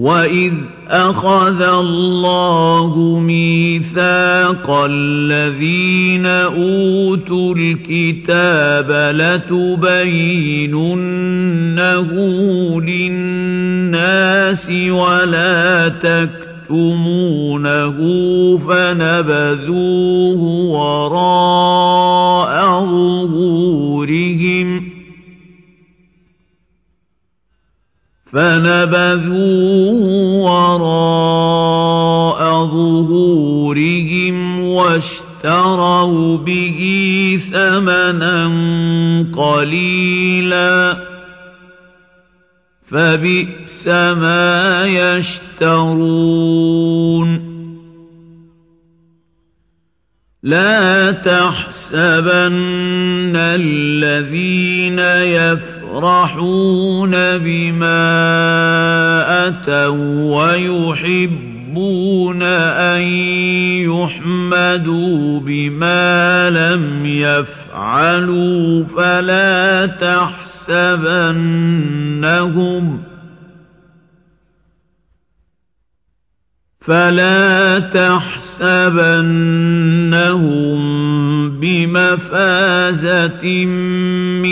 وَإِذْ أَخَذَ اللَّهُ مِيثَاقَ الَّذِينَ أُوتُوا الْكِتَابَ لَتُبَيِّنُنَّهُ لِلنَّاسِ وَلَا تَكْتُمُونَهُ فَنَبَذُوهُ وَرَاءَ ظُهُورِهِمْ ۖ فَنَبَذُوهُ وَرَاءَ ظُهُورِهِمْ وَاشْتَرَوْا بِهِ ثَمَنًا قَلِيلًا ۖ فَبِئْسَ مَا يَشْتَرُونَ لَا تَحْسَبَنَّ الَّذِينَ يَفْرَحُونَ بِمَا أَتَوا وَّيُحِبُّونَ أَن يُحْمَدُوا بِمَا لَمْ يَفْعَلُوا فَلَا تَحْسَبَنَّهُمْ فَلَا تَحْسَبَنَّهُم بِمَفَازَةٍ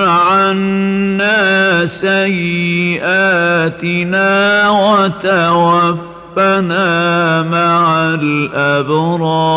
عَنَّا سَيِّئَاتِنَا وَتَوَفَّنَا مَعَ الْأَبْرَارِ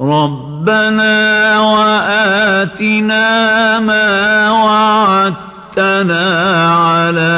رَبَّنَا وَآتِنَا مَا وَعَدتَّنَا عَلَىٰ